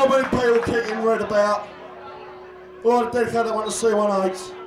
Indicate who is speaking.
Speaker 1: not many people kicking right about. I don't want to that one C18.